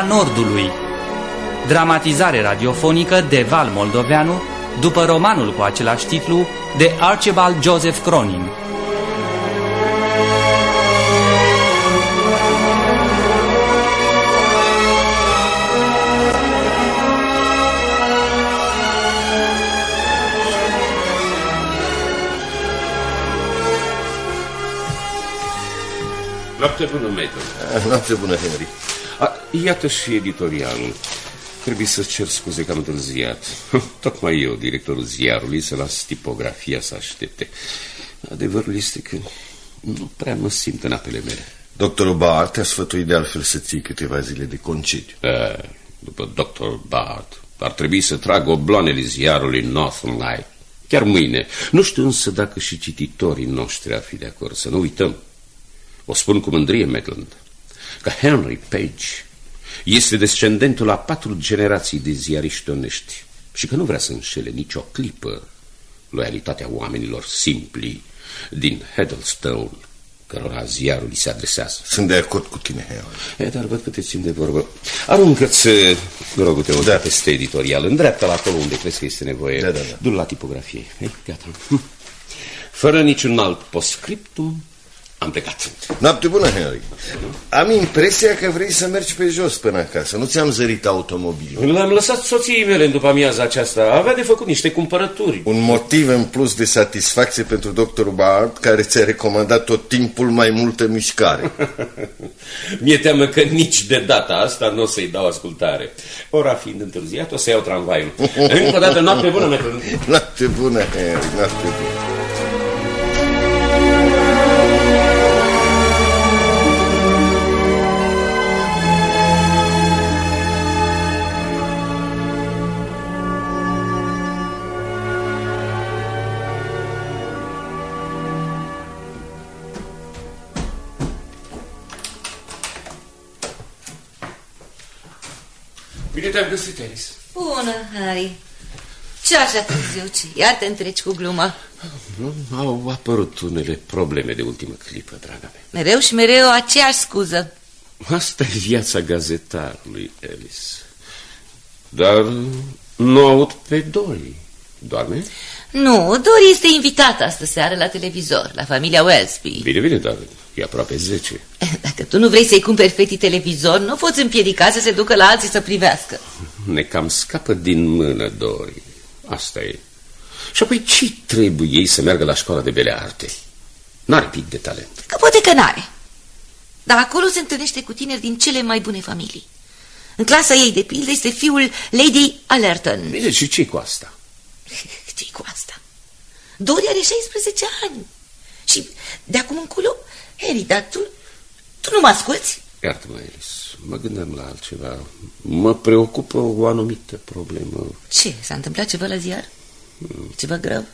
Lumina Nordului Dramatizare radiofonică de Val Moldoveanu după romanul cu același titlu de Archibald Joseph Cronin. Noapte bună, Maiden. Noapte bună, Henry. A, iată și editorialul. Trebuie să cer scuze că am întârziat. Tocmai eu, directorul ziarului, să las tipografia să aștepte. Adevărul este că nu prea mă simt în apele mele. Doctorul Bart te-a sfătuit de altfel să ții câteva zile de concediu. A, după doctor Bart, ar trebui să trag obloanele ziarului Northern Light. Chiar mâine. Nu știu însă dacă și cititorii noștri ar fi de acord. Să nu uităm. O spun cu mândrie, Maitland, că Henry Page este descendentul a patru generații de ziariști onești și că nu vrea să înșele nicio clipă loialitatea oamenilor simpli din Heddlestone, cărora ziarul îi se adresează. Sunt de acord cu tine, Henry. E, dar văd că te țin de vorbă. Aruncă-ți, rog te o da. peste editorial, în dreapta la acolo unde crezi că este nevoie. Da, da, da. Du-l la tipografie. Ei, gata. Fără niciun alt postscriptum, am plecat. Noapte bună, Henry. Am impresia că vrei să mergi pe jos până acasă. Nu ți-am zărit automobilul. L-am lăsat soției mele în după amiaza aceasta. Avea de făcut niște cumpărături. Un motiv în plus de satisfacție pentru doctorul Bard, care ți-a recomandat tot timpul mai multă mișcare. Mi-e teamă că nici de data asta nu o să-i dau ascultare. Ora fiind întârziat, o să iau tramvaiul. Încă o dată, noapte bună, metru. Noapte bună, Henry, noapte bună. Bine te-am găsit, Alice. Bună, Harry. Ce așa târziu, ce? Iar te întreci cu gluma. Nu, au apărut unele probleme de ultimă clipă, draga mea. Mereu și mereu aceeași scuză. Asta e viața gazetarului, Alice. Dar nu aud pe Dori. Doarme? Nu, Dori este invitată astă seară la televizor, la familia Wellsby. Bine, bine, dar e aproape 10. Dacă tu nu vrei să-i cumperi fetii televizor, nu poți împiedica să se ducă la alții să privească. Ne cam scapă din mână, Dori. Asta e. Și apoi ce trebuie ei să meargă la școala de bele arte? N-are pic de talent. Că poate că n-are. Dar acolo se întâlnește cu tineri din cele mai bune familii. În clasa ei, de pildă, este fiul Lady Allerton. Bine, și ce cu asta? ce cu asta? Dori are 16 ani. Și de acum încolo, Harry, dar tu, tu nu mă asculți? Iartă-mă, Alice, mă gândeam la altceva. Mă preocupă o anumită problemă. Ce? S-a întâmplat ceva la ziar? Ceva grav?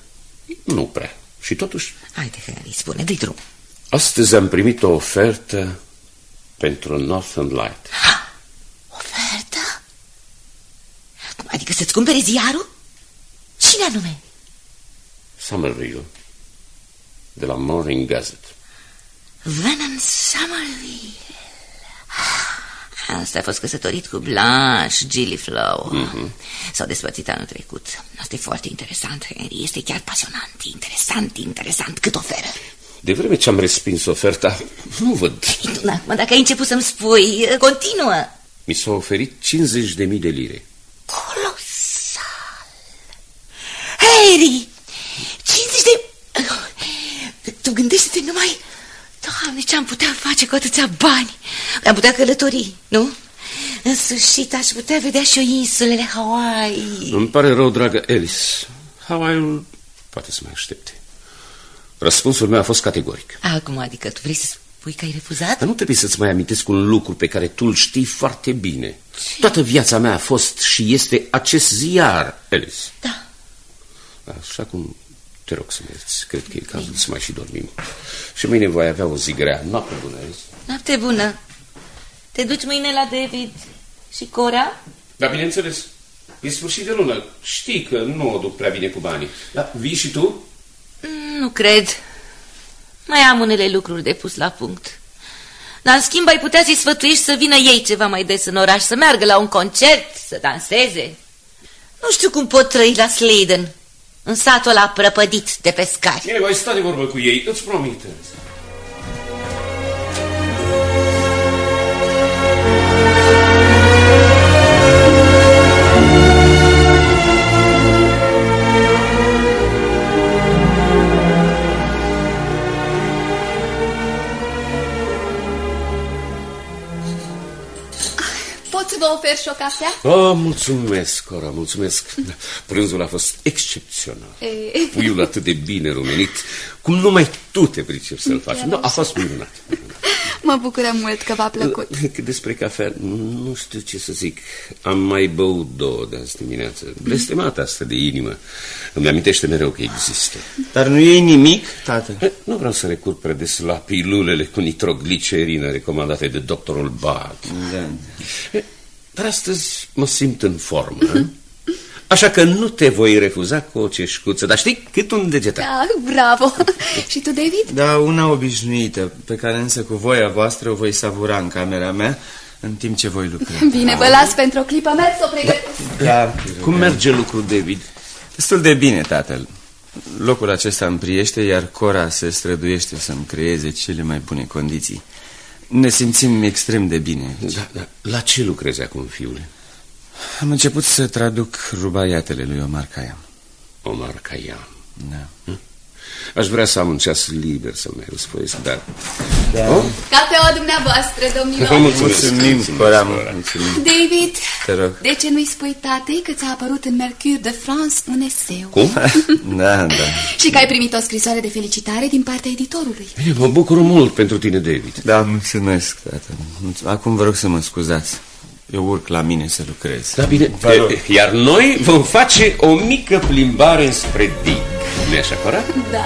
Nu prea. Și totuși... Haide, Harry, spune, dă drum. Astăzi am primit o ofertă pentru Northern Light. Ha! Ofertă? Cum, adică să-ți cumpere ziarul? Cine anume? Somerville, de la Morning Gazette. Vernon Somerville. Asta a fost căsătorit cu Blanche Gilliflow. Mm -hmm. S-au despărțit anul trecut. Asta e foarte interesant, Henry. Este chiar pasionant, interesant, interesant. Cât oferă? De vreme ce am respins oferta, nu văd. Acum, dacă ai început să-mi spui, continuă. Mi s-au oferit 50.000 de lire. Colosal! Harry! 50 de... Tu gândește-te numai... Doamne, ce am putea face cu atâția bani? Am putea călători, nu? În sfârșit aș putea vedea și eu insulele Hawaii. Îmi pare rău, dragă Alice. Hawaii poate să mai aștepte. Răspunsul meu a fost categoric. Acum, adică tu vrei să spui că ai refuzat? Dar nu trebuie să-ți mai amintesc un lucru pe care tu îl știi foarte bine. Ce? Toată viața mea a fost și este acest ziar, Alice. Da. Așa cum te rog să mergi. Cred că e cazul să mai și dormim. Și mâine voi avea o zi grea. Noapte bună, Alice. Noapte bună. Te duci mâine la David și Cora? Da, bineînțeles. E sfârșit de lună. Știi că nu o duc prea bine cu banii. Da, vii și tu? Nu cred. Mai am unele lucruri de pus la punct. Dar în schimb ai putea să-i sfătuiești să vină ei ceva mai des în oraș, să meargă la un concert, să danseze. Nu știu cum pot trăi la Sleden, în satul ăla prăpădit de pescari. Bine, voi sta de vorbă cu ei, îți promit. Pot vă ofer și o cafea? Oh, mulțumesc, Cora, mulțumesc. Prânzul a fost excepțional. E. Puiul atât de bine rumenit, cum numai tu te pricepi să-l faci. Nu, a fost minunat. Mă bucură mult că v-a plăcut. Cât despre cafea, nu știu ce să zic. Am mai băut două de azi dimineață. Blestemată asta de inimă. Îmi amintește mereu că există. Dar nu e nimic, tată? Eh, Nu vreau să recurg prea des la pilulele cu nitroglicerină recomandate de doctorul Bard. Da. Dar astăzi mă simt în formă. eh? Așa că nu te voi refuza cu o ceșcuță, dar știi, cât un degetar. Ah, bravo! și tu, David? Da, una obișnuită, pe care însă cu voia voastră o voi savura în camera mea, în timp ce voi lucra. Bine, vă las pentru o clipă, merg să o pregătesc. Da, Cum merge lucrul, David? Destul de bine, tatăl. Locul acesta îmi priește, iar Cora se străduiește să-mi creeze cele mai bune condiții. Ne simțim extrem de bine. Da, da. La ce lucrezi acum, fiule? Am început să traduc rubaiatele lui Omar Khayyam. Omar Khayyam. Da. Aș vrea să am un ceas liber să mai răspăiesc, dar... Da. Oh? Cafeaua dumneavoastră, domnilor. Mulțumim, Cora, mulțumim. David, Te rog. de ce nu-i spui tatei că ți-a apărut în Mercure de France un eseu? Cum? Da, da. Și că ai primit o scrisoare de felicitare din partea editorului. Bine, mă bucur mult pentru tine, David. Da, mulțumesc, tată. Mulț- Acum vă rog să mă scuzați. Eu urc la mine să lucrez. Da, bine. Vă rog. E, Iar noi vom face o mică plimbare spre dig. Nu așa, Cora? Da.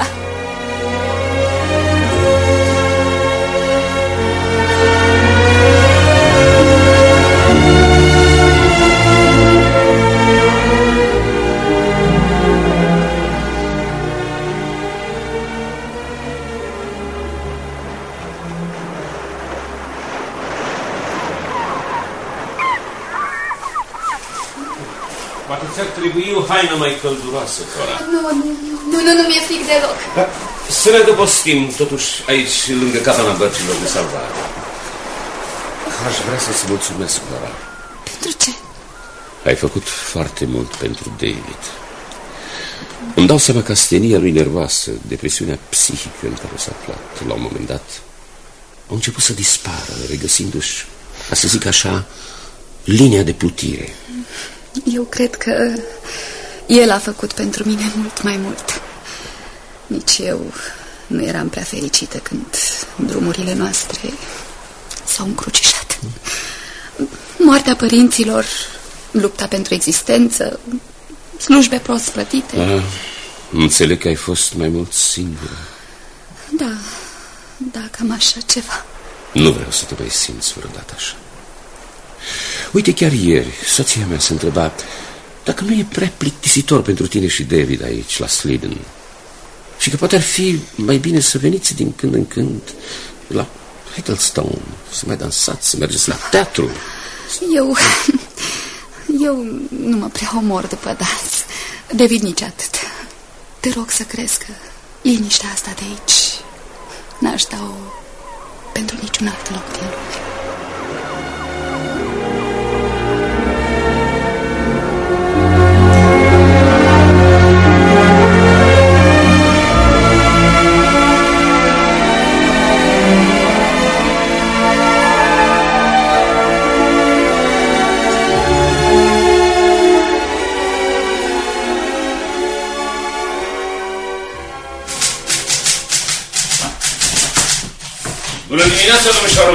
Poate ți-ar trebui o haină mai călduroasă, Cora. Nu, nu, nu, nu, nu mi-e fric deloc. Da. Să ne dăpostim, totuși, aici, lângă capana bărcilor de salvare. Aș vrea să-ți mulțumesc, Cora. Pentru ce? Ai făcut foarte mult pentru David. Îmi dau seama că astenia lui nervoasă, depresiunea psihică în care s-a aflat la un moment dat, au început să dispară, regăsindu-și, ca să zic așa, linia de plutire. Eu cred că el a făcut pentru mine mult mai mult. Nici eu nu eram prea fericită când drumurile noastre s-au încrucișat. Moartea părinților, lupta pentru existență, slujbe prost plătite. Ah, înțeleg că ai fost mai mult singură. Da, da, cam așa ceva. Nu vreau să te mai simți vreodată așa. Uite, chiar ieri, soția mea se întreba dacă nu e prea plictisitor pentru tine și David aici, la Sliden. Și că poate ar fi mai bine să veniți din când în când la Hiddlestone, să mai dansați, să mergeți la teatru. Eu, eu nu mă prea omor după dans. David nici atât. Te rog să crezi că liniștea asta de aici n-aș da-o pentru niciun alt loc din lume.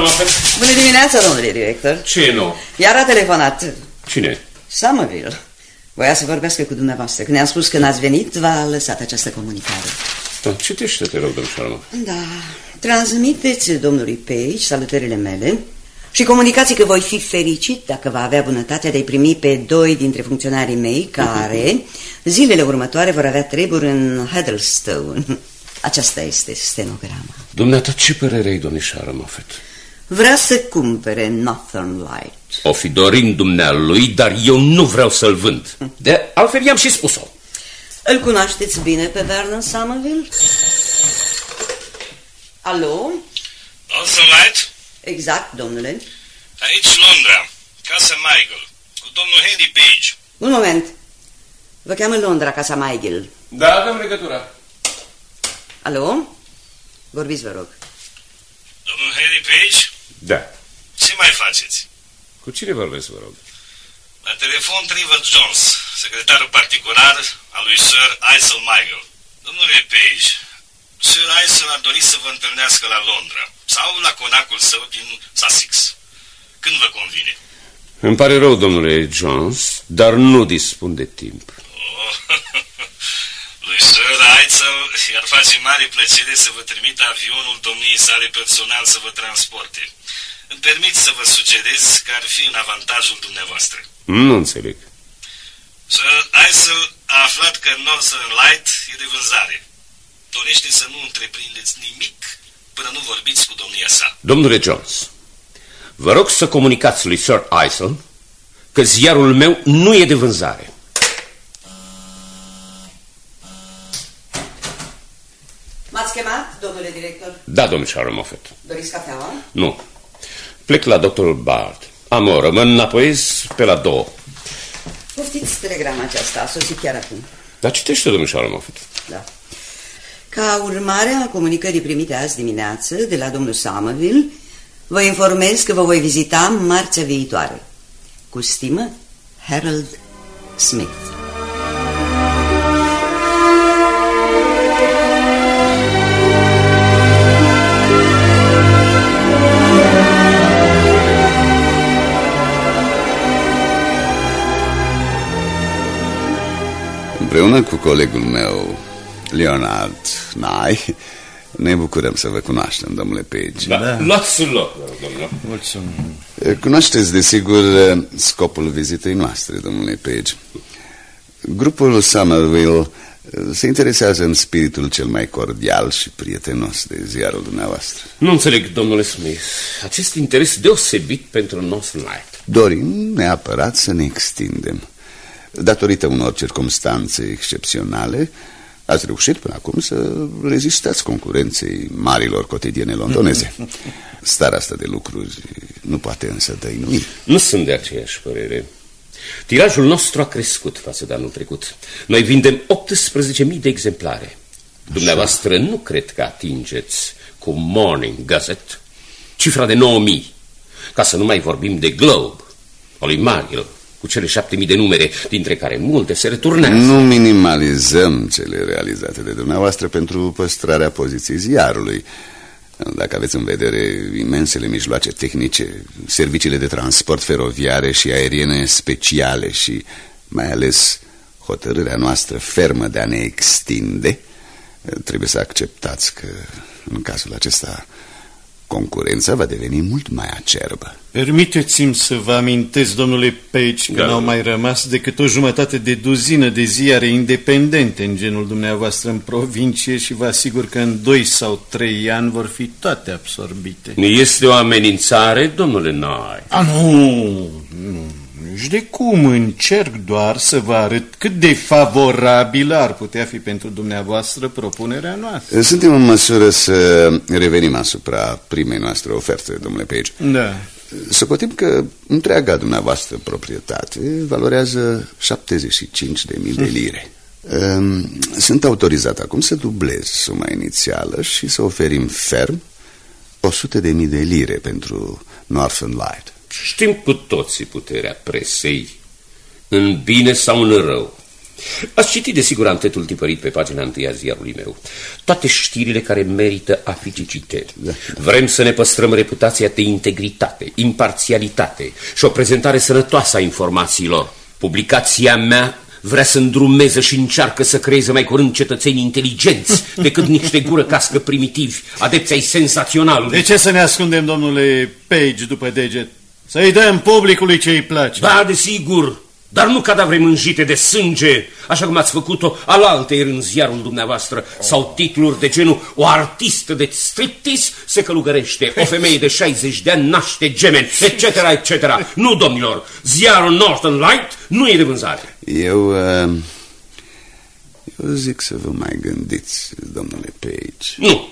Dimineața, domnișoară Moffat. Bună dimineața, domnule director. Ce e nou? Iar a telefonat Cine? Somerville. Voia să vorbească cu dumneavoastră. Când ne-a spus că n-ați venit, v-a lăsat această comunicare. Da, citește, te rog, domnișoară Moffat. Da, transmiteți domnului Page salutările mele și comunicați că voi fi fericit dacă va avea bunătatea de a-i primi pe doi dintre funcționarii mei care zilele următoare vor avea treburi în Huddlestone. Aceasta este stenograma. Dumneata, ce părere ai, domnișoară Moffat? Vrea să cumpere Northern Light. O fi dorind dumnealui, dar eu nu vreau să-l vând. De altfel i-am și spus-o. Îl cunoașteți bine pe Vernon Somerville? Alo? Northern Light? Exact, domnule. Aici Londra, Casa Michael, cu domnul Henry Page. Un moment. Vă cheamă Londra, Casa Michael. Da, avem legătura. Alo? Vorbiți, vă rog. Domnul Henry Page? Da. Ce mai faceți? Cu cine vorbesc, vă rog? La telefon Trevor Jones, secretarul particular al lui Sir Isel Michael. Domnule Page, Sir Isel ar dori să vă întâlnească la Londra sau la conacul său din Sussex. Când vă convine? Îmi pare rău, domnule Jones, dar nu dispun de timp. Oh, lui Sir Isel i-ar face mare plăcere să vă trimit avionul domniei sale personal să vă transporte. Îmi permit să vă sugerez că ar fi în avantajul dumneavoastră. Nu înțeleg. Sir Isel a aflat că Northern Light e de vânzare. Dorește să nu întreprindeți nimic până nu vorbiți cu domnia sa. Domnule Jones, vă rog să comunicați lui Sir Isel că ziarul meu nu e de vânzare. M-ați chemat, domnule director? Da, domnișoară Moffat. Doriți cafeaua? Nu. Plec la doctorul Bard. Am o rămân înapoi pe la două. Poftiți telegrama aceasta, a sosit chiar acum. Dar citește, domnișoară Moffat. Da. Ca urmare a comunicării primite azi dimineață de la domnul Somerville, vă informez că vă voi vizita marțea viitoare. Cu stimă, Harold Smith. Împreună cu colegul meu, Leonard Nye, ne bucurăm să vă cunoaștem, domnule Page. Da. da. Luați loc, domnule. Mulțumim. Cunoașteți, desigur, scopul vizitei noastre, domnule Page. Grupul Somerville se interesează în spiritul cel mai cordial și prietenos de ziarul dumneavoastră. Nu înțeleg, domnule Smith. Acest interes deosebit pentru Northern Light. Dorim neapărat să ne extindem. Datorită unor circumstanțe excepționale, ați reușit până acum să rezistați concurenței marilor cotidiene londoneze. Starea asta de lucruri nu poate însă dăinui. Nu sunt de aceeași părere. Tirajul nostru a crescut față de anul trecut. Noi vindem 18.000 de exemplare. Dumneavoastră nu cred că atingeți cu Morning Gazette cifra de 9.000, ca să nu mai vorbim de Globe, o lui Mariel, cu cele șapte mii de numere, dintre care multe se returnează. Nu minimalizăm cele realizate de dumneavoastră pentru păstrarea poziției ziarului. Dacă aveți în vedere imensele mijloace tehnice, serviciile de transport feroviare și aeriene speciale și mai ales hotărârea noastră fermă de a ne extinde, trebuie să acceptați că în cazul acesta concurența va deveni mult mai acerbă. Permiteți-mi să vă amintesc, domnule Page, că da. n-au mai rămas decât o jumătate de duzină de ziare independente în genul dumneavoastră în provincie și vă asigur că în doi sau trei ani vor fi toate absorbite. Este o amenințare, domnule Nai? A, nu, nu, nici de cum, încerc doar să vă arăt cât de favorabilă ar putea fi pentru dumneavoastră propunerea noastră. Suntem în măsură să revenim asupra primei noastre oferte, domnule Page. Da. Să putem că întreaga dumneavoastră proprietate valorează 75.000 de lire. Sunt autorizat acum să dublez suma inițială și să oferim ferm 100.000 de lire pentru Northern Light. Știm cu toții puterea presei, în bine sau în rău. Ați citit desigur antetul tipărit pe pagina întâi a ziarului meu. Toate știrile care merită a fi citite. Da. Vrem să ne păstrăm reputația de integritate, imparțialitate și o prezentare sănătoasă a informațiilor. Publicația mea vrea să îndrumeze și încearcă să creeze mai curând cetățeni inteligenți decât niște gură cască primitivi, adepți ai sensaționalului. De ce să ne ascundem, domnule Page, după deget? Să-i dăm publicului ce îi place. Da, desigur. Dar nu cadavre mânjite de sânge, așa cum ați făcut-o alaltăieri în ziarul dumneavoastră, sau titluri de genul o artistă de striptease se călugărește, o femeie de 60 de ani naște gemeni, etc., etc. Nu, domnilor, ziarul Northern Light nu e de vânzare. Eu, uh, eu zic să vă mai gândiți, domnule Page. Nu,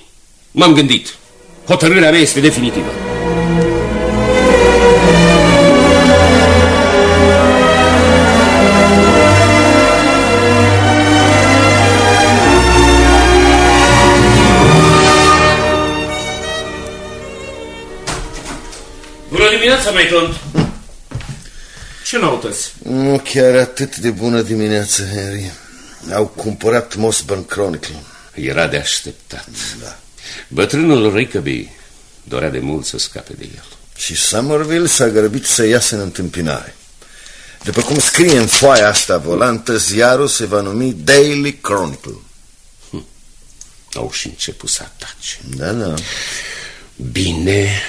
m-am gândit. Hotărârea mea este definitivă. Maitland! Ce noutăți? Nu chiar atât de bună dimineață, Henry. Au cumpărat Mossburn Chronicle. Era de așteptat. Da. Bătrânul Rickaby dorea de mult să scape de el. Și Somerville s-a grăbit să iasă în întâmpinare. După cum scrie în foaia asta volantă, ziarul se va numi Daily Chronicle. Hm. Au și început să atace. Da, da. Bine,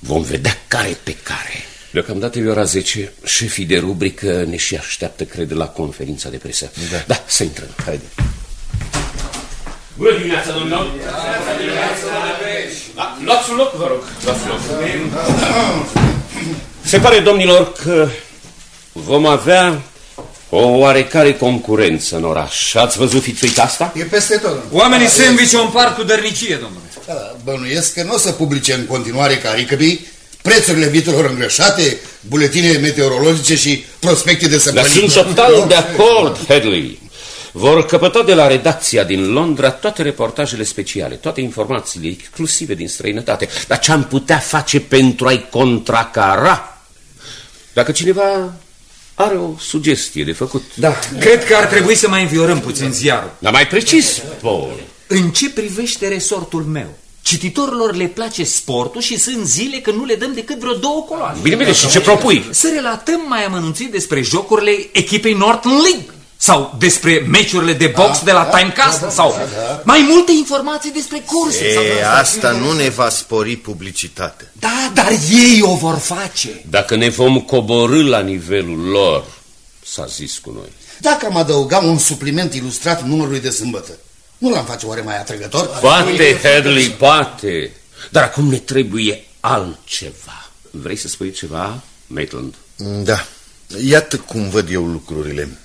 vom vedea care pe care. Deocamdată e ora 10, șefii de rubrică ne și așteaptă, cred, la conferința de presă. Da, da să intrăm. Haide. Bună dimineața, domnilor! Da, luați un loc, vă rog. Luați loc. Se pare, domnilor, că vom avea o oarecare concurență în oraș. Ați văzut fițuita asta? E peste tot. Domnule. Oamenii se învice o împart cu dărnicie, domnule. Da, da, bănuiesc că nu o să publice în continuare ca Ricăbii prețurile vitelor îngrășate, buletine meteorologice și prospecte de săptămâni. Dar sunt total de acord, Headley. Vor căpăta de la redacția din Londra toate reportajele speciale, toate informațiile exclusive din străinătate. Dar ce am putea face pentru a-i contracara? Dacă cineva are o sugestie de făcut. Da, cred că ar trebui să mai înviorăm puțin ziarul. Dar mai precis, Paul. În ce privește resortul meu? Cititorilor le place sportul și sunt zile când nu le dăm decât vreo două coloane. Bine, bine, și ce propui? Să relatăm mai amănunțit despre jocurile echipei Norton League sau despre meciurile de box da, de la da, Timecast da, da, sau da, da. mai multe informații despre curse. E, sau... asta nu ne va spori publicitatea. Da, dar ei o vor face. Dacă ne vom coborâ la nivelul lor, s-a zis cu noi. Dacă am adăuga un supliment ilustrat numărului de sâmbătă, nu l-am face oare mai atrăgător? Poate, Headley, poate. Dar acum ne trebuie altceva. Vrei să spui ceva, Maitland? Da. Iată cum văd eu lucrurile.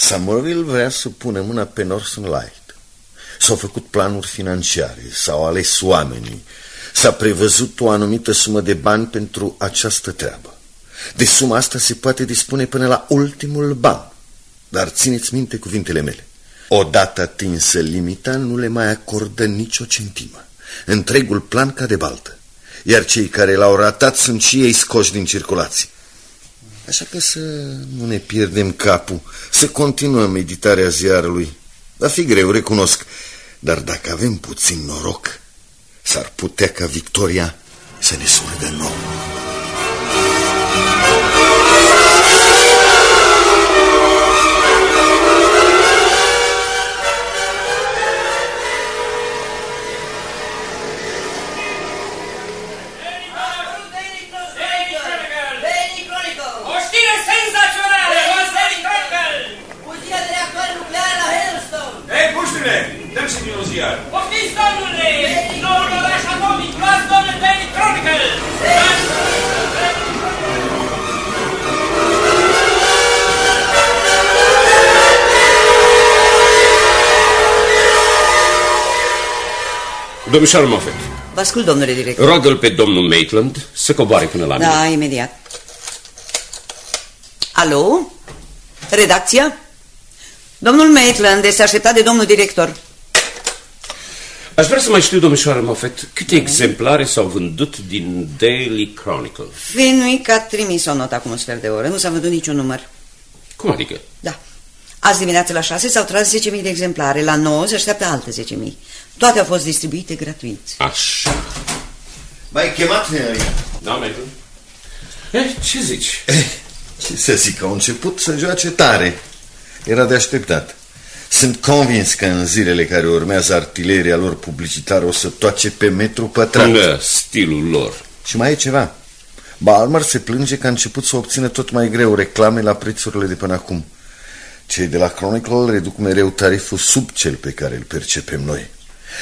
Somerville vrea să pună mâna pe Northern Light. S-au făcut planuri financiare, s-au ales oamenii, s-a prevăzut o anumită sumă de bani pentru această treabă. De suma asta se poate dispune până la ultimul ban. Dar țineți minte cuvintele mele. Odată atinsă limita, nu le mai acordă nicio centimă. Întregul plan ca de baltă. Iar cei care l-au ratat sunt și ei scoși din circulație. Așa că să nu ne pierdem capul, să continuăm editarea ziarului. Va fi greu, recunosc, dar dacă avem puțin noroc, s-ar putea ca Victoria să ne sune de Domnișoară Moffat, Vă ascult, domnule director. roagă-l pe domnul Maitland să coboare până la mine. Da, imediat. Alo? Redacția? Domnul Maitland este așteptat de domnul director. Aș vrea să mai știu, domnișoară Moffat, câte exemplare s-au vândut din Daily Chronicle. Fenwick a trimis o notă acum un sfert de oră. Nu s-a văzut niciun număr. Cum adică? Da. Azi dimineață la 6 s-au tras 10.000 de exemplare. La 9 se așteaptă alte 10.000. Toate au fost distribuite gratuit. Așa. M-ai chemat, Henry? Da, Maitland? Eh, ce zici? Ce să zic, au început să joace tare. Era de așteptat. Sunt convins că în zilele care urmează artileria lor publicitară o să toace pe metru pătrat. Da, stilul lor. Și mai e ceva. Balmer se plânge că a început să obțină tot mai greu reclame la prețurile de până acum. Cei de la Chronicle reduc mereu tariful sub cel pe care îl percepem noi.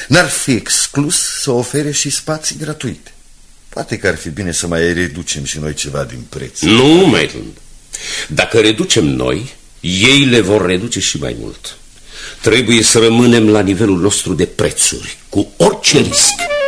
N-ar fi exclus să ofere și spații gratuite. Poate că ar fi bine să mai reducem și noi ceva din preț. Nu, Maitland. Dacă reducem noi, ei le vor reduce și mai mult. Trebuie să rămânem la nivelul nostru de prețuri, cu orice risc.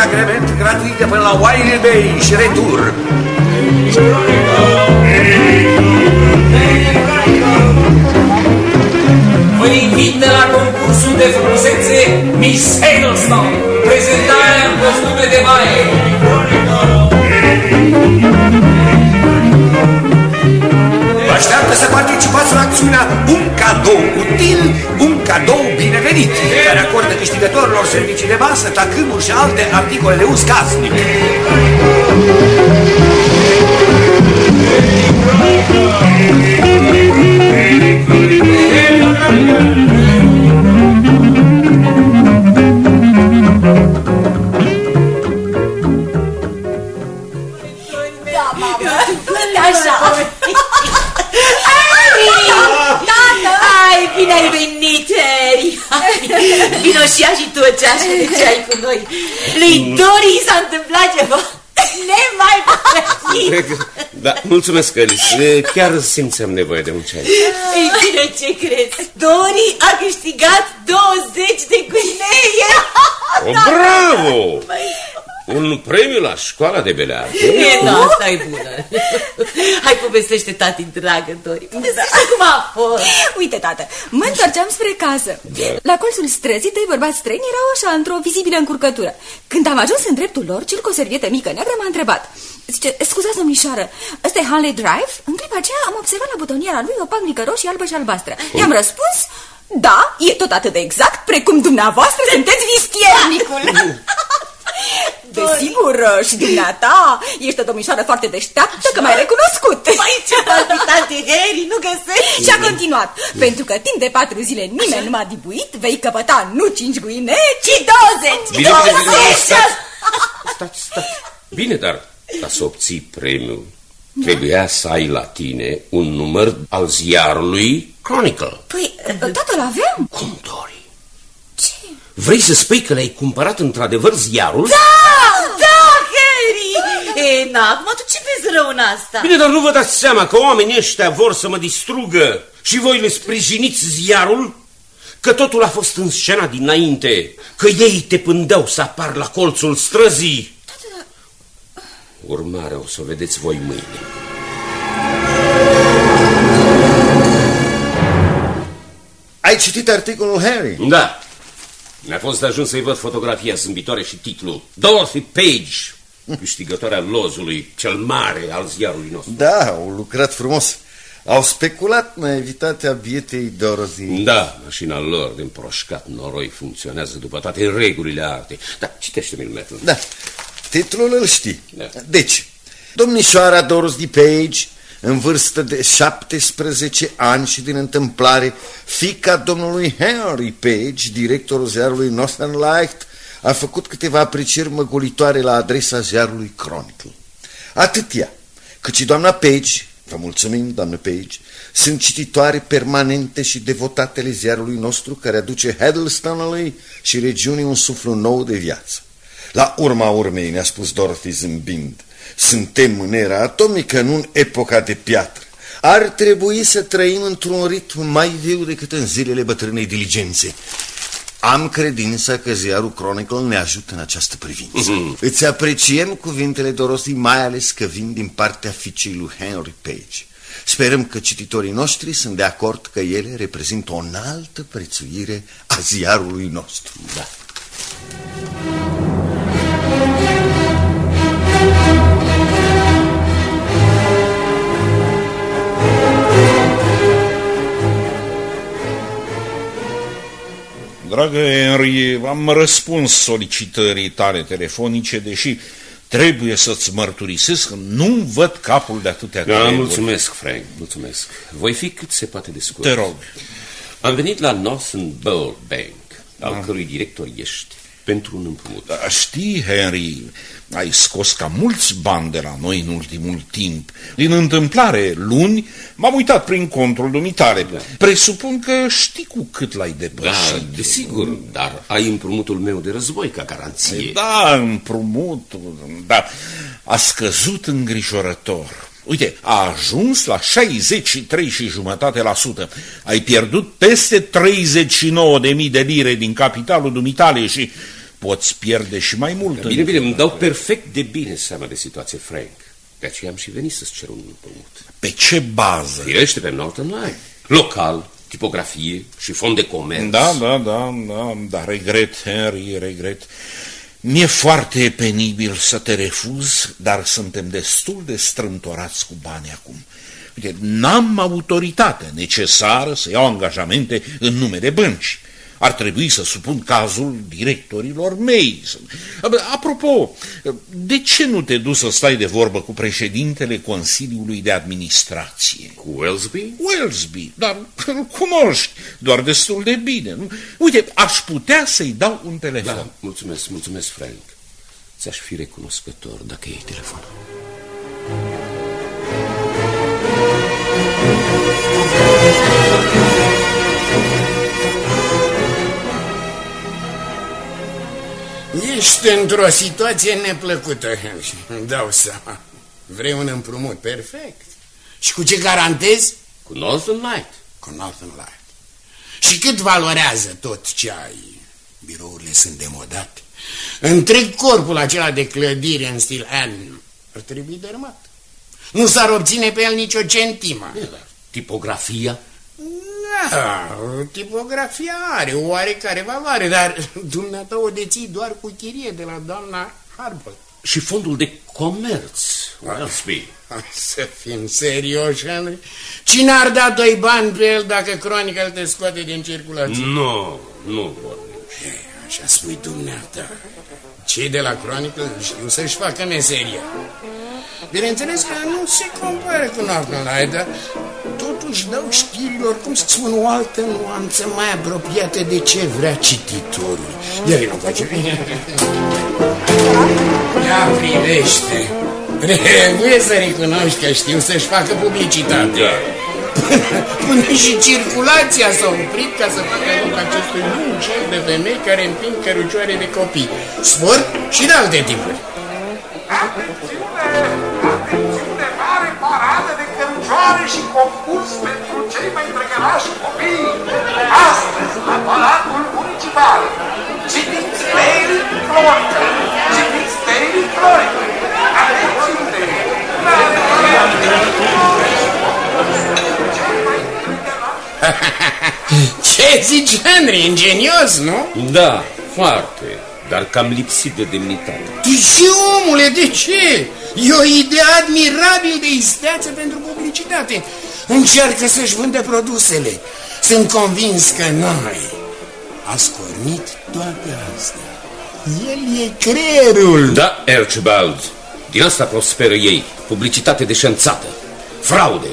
Zboruri de agrement gratuite până la Wild Bay și retur. Vă invită la concursul de frumusețe Miss Hiddleston, prezentarea în costume de baie. Să participați la acțiunea Un cadou util, un cadou binevenit, care acordă câștigătorilor servicii de masă, tacâmuri și alte articole de uz casnic. Da, Vino și ia și tu o ceașă de ceai cu noi. Lui Dori s-a întâmplat ceva nemai Da, mulțumesc, Alice. Chiar simțeam nevoie de un ceai. Ei bine, ce crezi? Dori a câștigat 20 de guineie! O, bravo! Un premiu la școala de belearte? E, da, asta e bună. Hai, povestește, tati, dragă, Dori. Povestește cum a fost. Uite, tată, mă întorceam spre casă. La colțul străzii, doi bărbați străini erau așa, într-o vizibilă încurcătură. Când am ajuns în dreptul lor, cel cu o servietă mică neagră m-a întrebat. Zice, scuzați, domnișoară, ăsta e Hanley Drive? În clipa aceea am observat la butoniera lui o pagnică roșie, albă și albastră. I-am răspuns, da, e tot atât de exact precum dumneavoastră sunteți vischiernicul. Desigur, și dumneata ești o domnișoară foarte deșteaptă, că m-ai recunoscut. Mai ce palpitante, Harry, nu găsești? Și a continuat, pentru că timp de patru zile nimeni nu m-a dibuit, vei căpăta nu cinci guine, ci 20! Bine, bine, bine, stați, stați, stați. Bine, dar ca să obții premiul, trebuia să ai la tine un număr al ziarului Chronicle. Păi, tatăl aveam? Cum, Dori? Vrei să spui că le-ai cumpărat într-adevăr ziarul? Da, da, Harry! E, na, acum tu ce vezi rău în asta? Bine, dar nu vă dați seama că oamenii ăștia vor să mă distrugă și voi le sprijiniți ziarul? Că totul a fost în scena dinainte, că ei te pândeau să apar la colțul străzii. Urmarea o să o vedeți voi mâine. Ai citit articolul Harry? Da. Mi-a fost de ajuns să-i văd fotografia zâmbitoare și titlul. Dorothy Page, câștigătoarea lozului cel mare al ziarului nostru. Da, au lucrat frumos. Au speculat naivitatea bietei Dorothy. Da, mașina lor de împroșcat noroi funcționează după toate regulile artei. Da, citește-mi metru. Da, titlul îl știi. Da. Deci, domnișoara Dorothy Page, în vârstă de 17 ani și din întâmplare, fica domnului Henry Page, directorul ziarului Northern Light, a făcut câteva aprecieri măgolitoare la adresa ziarului Chronicle. Atât ea, cât și doamna Page, vă mulțumim, doamnă Page, sunt cititoare permanente și devotatele ziarului nostru care aduce Heddlestonului și regiunii un suflu nou de viață. La urma urmei, ne-a spus Dorothy zâmbind, suntem în era atomică, nu în epoca de piatră. Ar trebui să trăim într-un ritm mai viu decât în zilele bătrânei diligențe. Am credința că ziarul Chronicle ne ajută în această privință. Mhm. Îți apreciem cuvintele Dorothy, mai ales că vin din partea fiicei lui Henry Page. Sperăm că cititorii noștri sunt de acord că ele reprezintă o înaltă prețuire a ziarului nostru. Da. Dragă Henry, am răspuns solicitării tale telefonice, deși trebuie să-ți mărturisesc că nu văd capul de atâtea Da, treburi. mulțumesc, Frank, mulțumesc. Voi fi cât se poate de scurt. Te rog. Am venit la Northern Bowl Bank, al Da. cărui director ești, pentru un împrumut. Da, știi, Henry, ai scos cam mulți bani de la noi în ultimul timp. Din întâmplare, luni, m-am uitat prin contul dumitale. Presupun că știi cu cât l-ai depășit. Da, desigur, dar ai împrumutul meu de război ca garanție. Da, împrumutul, da, a scăzut îngrijorător. Uite, a ajuns la 63 și jumătate la sută. Ai pierdut peste 39.000 de lire din capitalul dumitale și poți pierde și mai mult. Bine, bine, îmi dau perfect de bine seama de situație, Frank. De aceea am și venit să-ți cer un împrumut. Pe ce bază? Firește pe Northern Line. Local, tipografie și fond de comerț. Da, da, da, da, da, regret, Henry, regret. Mi-e foarte penibil să te refuz, dar suntem destul de strâmtorați cu bani acum. Uite, n-am autoritatea necesară să iau angajamente în numele bănci. Ar trebui să supun cazul directorilor mei. Apropo, de ce nu te duci să stai de vorbă cu președintele Consiliului de Administrație? Cu Wellesby? Wellesby, dar îl cunoști doar destul de bine. nu? Uite, aș putea să-i dau un telefon. Da, mulțumesc, mulțumesc, Frank. Ți-aș fi recunoscător dacă iei telefonul. Ești într-o situație neplăcută, Henry. Îmi dau seama. Vrei un împrumut, perfect. Și cu ce garantezi? Cu Northern Light. Cu Northern Light. Și cât valorează tot ce ai? Birourile sunt demodate. Întreg corpul acela de clădire în stil Allen ar trebui dărmat. Nu s-ar obține pe el nicio centimă. Tipografia? Da, tipografia are o oarecare valoare, dar dumneata o deții doar cu chirie de la doamna Harbour. Și fondul de comerț, Wellesby. Să fim serioși, Henry. Cine ar da doi bani pe el dacă Chronicle te scoate din circulație? Nu, nu vorbim. Așa spui dumneata. Cei de la Chronicle știu să-și facă meseria. Bineînțeles că nu se compară cu Northern Light, dar totuși dau știrilor, cum să spun, o altă nuanță mai apropiată de ce vrea cititorul. Iar nu face Ia privește. Trebuie să recunoști că știu să-și facă publicitate. Până și circulația s-a oprit ca să facă loc acestui lung cer de femei care împing cărucioare de copii. Sport și de alte tipuri. Atențiune mare, paradă de cărucioare și concurs pentru cei mai drăgălași copii. Astăzi, la Palatul Municipal. Citiți Daily Chronicle. Citiți Daily Chronicle. Atențiune! Ce zici, Henry? Ingenios, nu? Da, foarte, dar cam lipsit de demnitate. De ce, omule, de ce? E o idee admirabil de isteață pentru publicitate. Încearcă să-și vândă produsele. Sunt convins că noi a scornit toate astea. El e creierul. Da, Archibald, din asta prosperă ei. Publicitate deșanțată, fraude,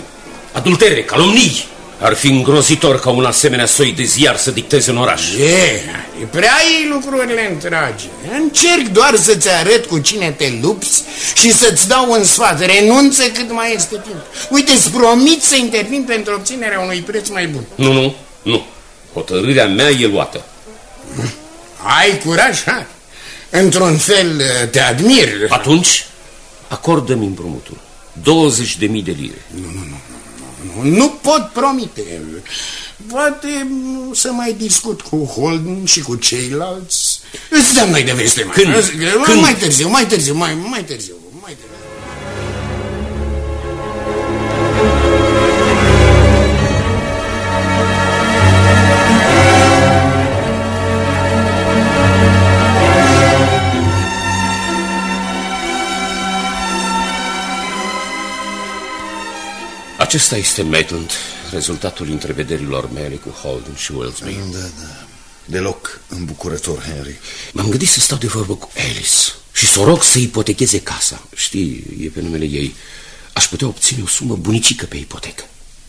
adultere, calomnii. Ar fi îngrozitor ca un asemenea soi de ziar să dicteze în oraș. E, prea iei lucrurile întragi. Încerc doar să-ți arăt cu cine te lupți și să-ți dau un sfat. Renunță cât mai este timp. Uite, îți promit să intervin pentru obținerea unui preț mai bun. Nu, nu, nu. Hotărârea mea e luată. Ai curaj, ha? Într-un fel te admir. Atunci, acordă-mi împrumutul. 20 de mii de lire. Nu, nu, nu. Nu, nu pot promite. Poate să mai discut cu Holden și cu ceilalți. Îți dăm noi de veste mai. Când? Îți- Când? Mai târziu, mai târziu, mai, mai târziu. Mai târziu. Acesta este Maitland, rezultatul întrevederilor mele cu Holden și Wellesby. Da, da. Deloc îmbucurător, Henry. M-am gândit să stau de vorbă cu Alice și să o rog să ipotecheze casa. Știi, e pe numele ei. Aș putea obține o sumă bunicică pe ipotecă.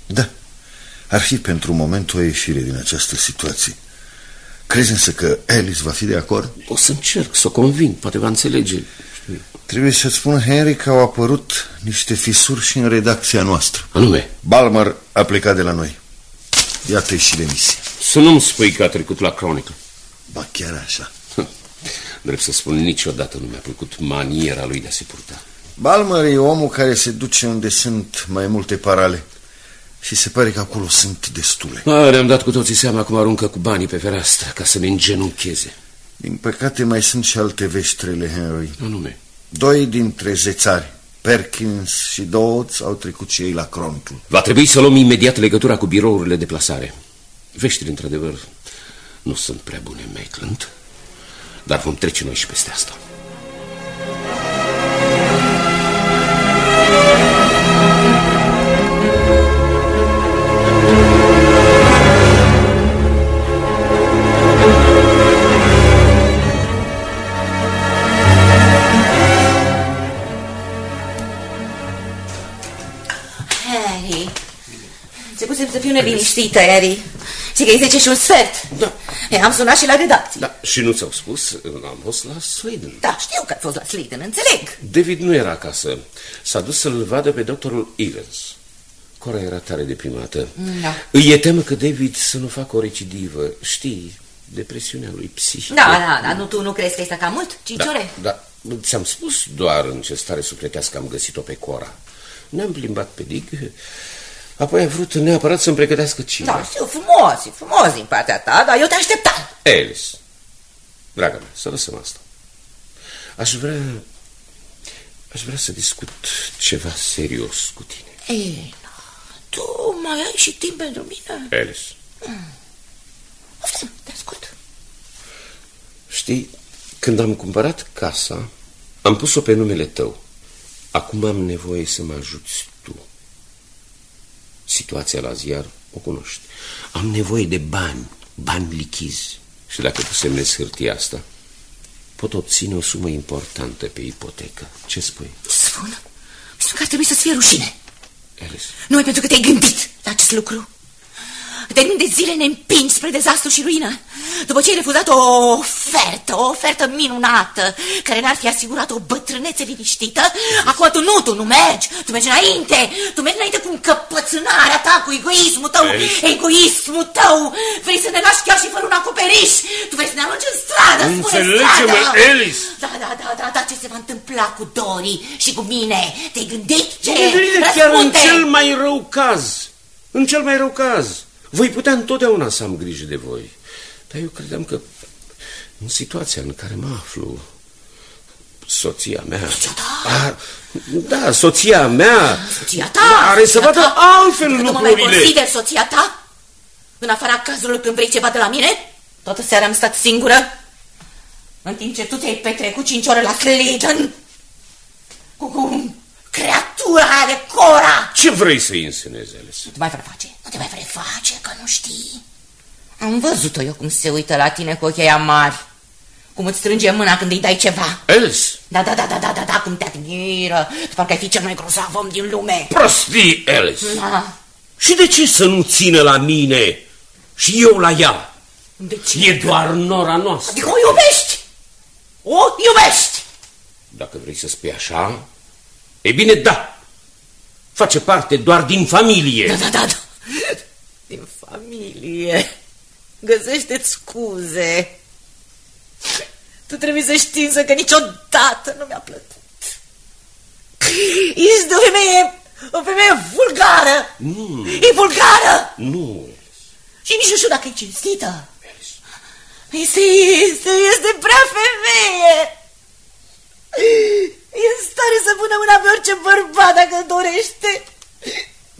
Da, ar fi pentru moment o ieșire din această situație. Crezi însă că Alice va fi de acord? O să încerc să o conving, poate va înțelege. Trebuie să-ți spun, Henry, că au apărut niște fisuri și în redacția noastră. Anume? Balmer a plecat de la noi. Iată-i și demisia. Să nu-mi spui că a trecut la Chronicle. Ba chiar așa. Drept să spun, niciodată nu mi-a plăcut maniera lui de a se purta. Balmer e omul care se duce unde sunt mai multe parale. Și se pare că acolo sunt destule. A, ne-am dat cu toții seama cum aruncă cu banii pe fereastră ca să ne îngenuncheze. Din păcate mai sunt și alte veștrele, Henry. Anume? Doi dintre zețari, Perkins și Dodds, au trecut și ei la Crontul. Va trebui să luăm imediat legătura cu birourile de plasare. Veștile, într-adevăr, nu sunt prea bune, Maitland, dar vom trece noi și peste asta. Să fiu neliniștită, Harry. Și că e 10 și un sfert. Da. E, am sunat și la redacție. Da, și nu ți-au spus? Am fost la Sweden. Da, știu că ai fost la Sliden, înțeleg. David nu era acasă. S-a dus să-l vadă pe doctorul Evans. Cora era tare deprimată. Da. Îi e teamă că David să nu facă o recidivă. Știi, depresiunea lui psihică. Da, da, da, nu, tu nu crezi că este cam mult? Cinci da, ore? Da, ți-am spus doar în ce stare sufletească am găsit-o pe Cora. Ne-am plimbat pe dig, apoi a vrut neapărat să-mi pregătească cine. Da, știu, frumos, e frumos din partea ta, dar eu te așteptam. Alice, draga mea, să lăsăm asta. Aș vrea... Aș vrea să discut ceva serios cu tine. Ei, tu mai ai și timp pentru mine? Alice, Oftim, te ascult. știi, când am cumpărat casa, am pus-o pe numele tău. Acum am nevoie să mă ajuți tu. Situația la ziar o cunoști. Am nevoie de bani, bani lichizi. Și dacă tu semnezi hârtia asta, pot obține o sumă importantă pe ipotecă. Ce spui? Spun, spun că ar trebui să-ți fie rușine. Alice, Numai pentru că te-ai gândit la acest lucru. De mii de zile ne împingi spre dezastru și ruină. După ce ai refuzat o ofertă, o ofertă minunată, care ne-ar fi asigurat o bătrânețe liniștită, acum tu nu, tu nu mergi, tu mergi înainte, tu mergi înainte cu încăpățânarea ta, cu egoismul tău, Alice. egoismul tău. Vrei să ne lași chiar și fără un acoperiș, tu vrei să ne arunci în stradă, spune Înțelege-mă, stradă. Alice! Da, da, da, da, da, ce se va întâmpla cu Dori și cu mine? Te-ai gândit ce? E bine, chiar în Răspunde! cel mai rău caz. În cel mai rău caz. Voi putea întotdeauna să am grijă de voi. Dar eu credeam că în situația în care mă aflu, soția mea... A, da, soția mea... Soția ta? Are să soția vadă ta? altfel Că tu mă mai lucrurile. consider soția ta? În afara cazurilor când vrei ceva de la mine? Toată seara am stat singură? În timp ce tu ți-ai petrecut cinci ore la Clayton? Cu, cu creatura aia de Cora? Ce vrei să insinuezi, Alice? Nu te mai preface, nu te mai preface că nu știi. Am văzut-o eu cum se uită la tine cu ochii aia mari. Cum îți strânge mâna când îi dai ceva. Alice! Da, da, da, da, da, da, da, cum te admiră. Tu parcă ai fi cel mai grozav om din lume. Prostii, Alice! Da. Și de ce să nu țină la mine și eu la ea? De ce? E doar nora noastră. Adică o iubești! O iubești! Dacă vrei să spui așa, e bine, da. Face parte doar din familie. Da, da, da, da. Din familie. Găsește-ți scuze. Tu trebuie să știi însă că niciodată nu mi-a plăcut. Ești o femeie, o femeie vulgară. Nu, E vulgară. nu. Și nici nu știu dacă e cinstită. Este, este, este prea femeie. E în stare să pună mâna pe orice bărbat dacă dorește.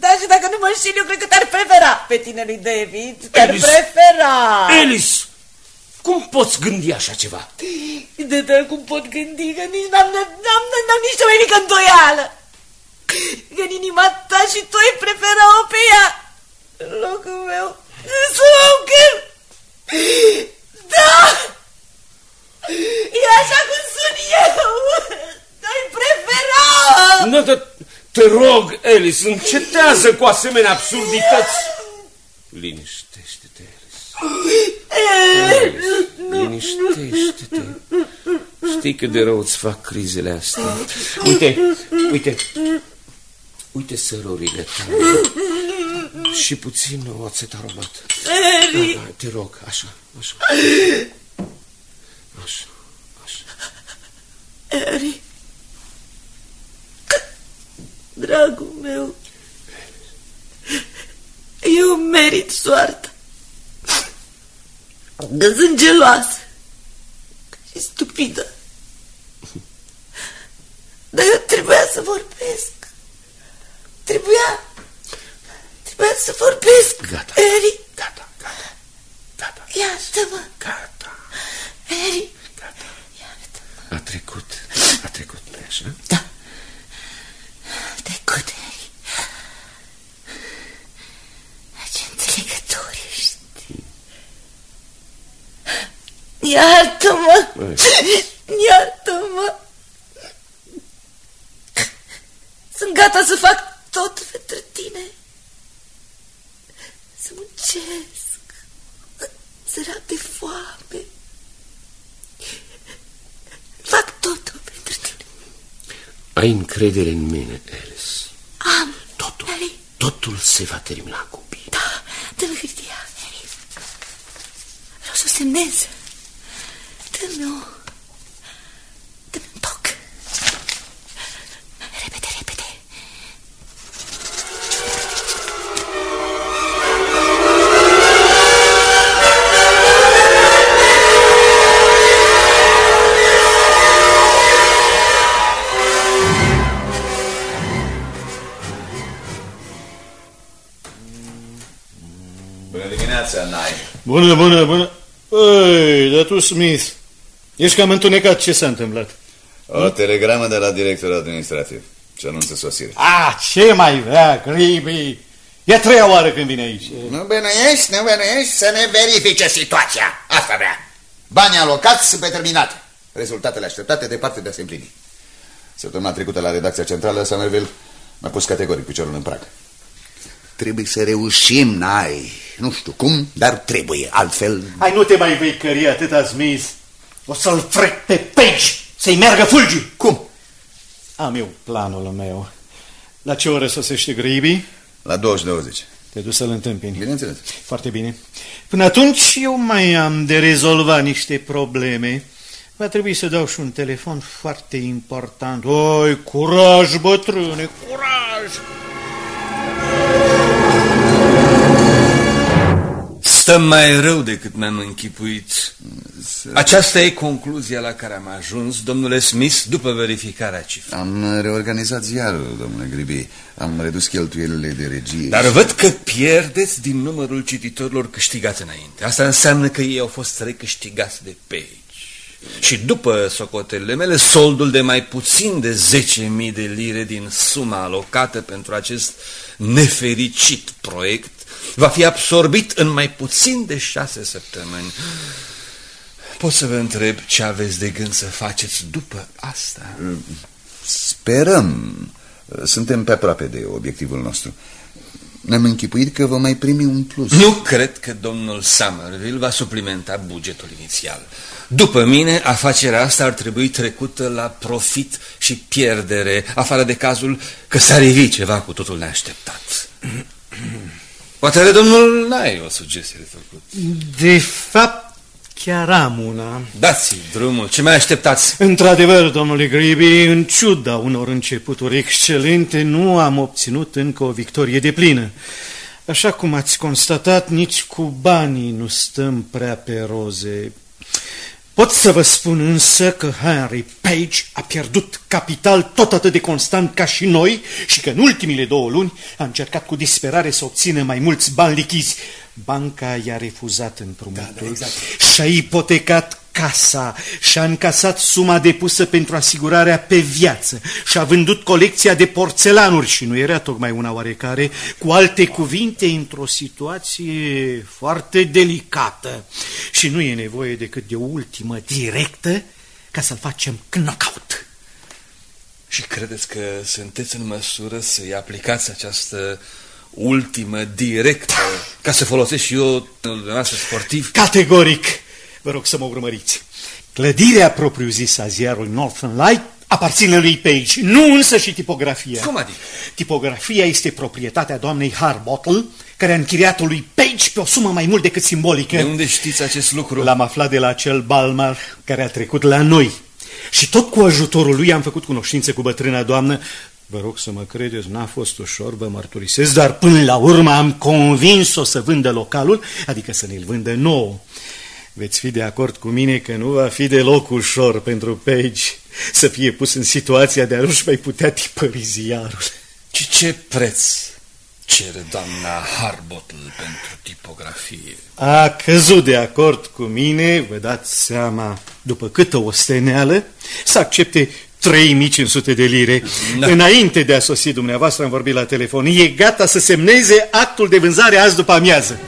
Dar și dacă nu mă înșel, eu cred că te-ar prefera pe tine lui David. Te-ar Alice! prefera. Alice, cum poți gândi așa ceva? De dar cum pot gândi că nici n-am, n-am, n-am nici cea mai mică îndoială. Că în inima ta și tu ai prefera-o pe ea. În locul meu. Slugă! Da! E așa cum sunt eu! Noi prefera! Nu, dar te rog, Alice, încetează cu asemenea absurdități. Liniștește-te, Alice. Liniștește-te. Știi cât de rău îți fac crizele astea. Uite, uite, uite sărurile tale și puțin oțet aromat. Eri! Da, da, te rog, așa, așa. Așa, așa. Eri! Dragul meu, eu merit soarta. Că sunt geloasă și stupidă. Dar eu trebuia să vorbesc. Trebuia. Trebuia să vorbesc. Gata. Eri. Gata, gata, gata. Iartă-mă. Gata. Eri. A trecut, a trecut, nu așa? Da. A trecut, Eri. Ce înțelegător ești. Iartă-mă. Iartă-mă. Sunt gata să fac tot pentru tine. Să muncesc. Să rab de foame. Fac totul pentru tine. Ai încredere în mine, Alice. Am. Totul, totul se va termina cu bine. Da, dă-mi hârtia, Mary. Vreau să o semnez. Bună, bună, bună. Ei, dar tu, Smith, ești cam întunecat. Ce s-a întâmplat? O telegramă de la directorul administrativ. Ce anunță sosire. Ah, ce mai vrea, Gribi? E a treia oară când vine aici. Nu bănuiești, nu bănuiești să ne verifice situația. Asta vrea. Banii alocați sunt pe terminate. Rezultatele așteptate departe de a se împlini. Săptămâna trecută la redacția centrală, Somerville mi-a pus categoric piciorul în prag. Trebuie să reușim, n-ai. Nu știu cum, dar trebuie. Altfel... Hai, nu te mai vei cări atâta, Smith. O să-l frec pe Page, să-i meargă fulgi. Cum? Am eu planul meu. La ce oră sosește Gribi? La 20 Te duci să-l întâmpini. Bineînțeles. Foarte bine. Până atunci eu mai am de rezolvat niște probleme. Va trebui să dau și un telefon foarte important. Oi, curaj, bătrâne, curaj! Stăm mai rău decât mi-am închipuit. Aceasta e concluzia la care am ajuns, domnule Smith, după verificarea cifrei. Am reorganizat ziarul, domnule Gribi. Am redus cheltuielile de regie. Dar văd că pierdeți din numărul cititorilor câștigați înainte. Asta înseamnă că ei au fost recâștigați de Page. Și după socotelele mele, soldul de mai puțin de 10.000 de lire din suma alocată pentru acest nefericit proiect va fi absorbit în mai puțin de șase săptămâni. Pot să vă întreb ce aveți de gând să faceți după asta? Sperăm. Suntem pe aproape de obiectivul nostru. Ne-am închipuit că vom mai primi un plus. Nu cred că domnul Somerville va suplimenta bugetul inițial. După mine, afacerea asta ar trebui trecută la profit și pierdere, afară de cazul că s-ar ivi ceva cu totul neașteptat. Poate are domnul Nai o sugestie de făcut. De fapt, chiar am una. dați drumul, ce mai așteptați? Într-adevăr, domnule Gribi, în ciuda unor începuturi excelente, nu am obținut încă o victorie de plină. Așa cum ați constatat, nici cu banii nu stăm prea pe roze. Pot să vă spun însă că Henry Page a pierdut capital tot atât de constant ca și noi și că în ultimile două luni a încercat cu disperare să obțină mai mulți bani lichizi. Banca i-a refuzat împrumutul Da, da, exact. și a ipotecat casa și-a încasat suma depusă pentru asigurarea pe viață și-a vândut colecția de porțelanuri și nu era tocmai una oarecare, cu alte cuvinte, într-o situație foarte delicată. Și nu e nevoie decât de o ultimă directă ca să-l facem knockout. Și credeți că sunteți în măsură să-i aplicați această ultimă directă ca să folosesc și eu dumneavoastră sportiv? Categoric! Vă rog să mă urmăriți. Clădirea propriu-zisă a ziarului Northern Light aparține lui Page, nu însă și tipografia. Cum adică? Tipografia este proprietatea doamnei Harbottle, care a închiriat lui Page pe o sumă mai mult decât simbolică. De unde știți acest lucru? L-am aflat de la acel Balmar care a trecut la noi. Și tot cu ajutorul lui am făcut cunoștință cu bătrâna doamnă. Vă rog să mă credeți, n-a fost ușor, vă mărturisesc, dar până la urmă am convins-o să vândă localul, adică să ne-l vândă nou. Veți fi de acord cu mine că nu va fi deloc ușor pentru Page să fie pus în situația de a nu-și mai putea tipări ziarul. Și ce preț cere doamna Harbottle pentru tipografie? A căzut de acord cu mine, vă dați seama, după câtă osteneală, să accepte 3500 de lire. Da. Înainte de a sosi dumneavoastră am vorbit la telefon. E gata să semneze actul de vânzare azi după amiază.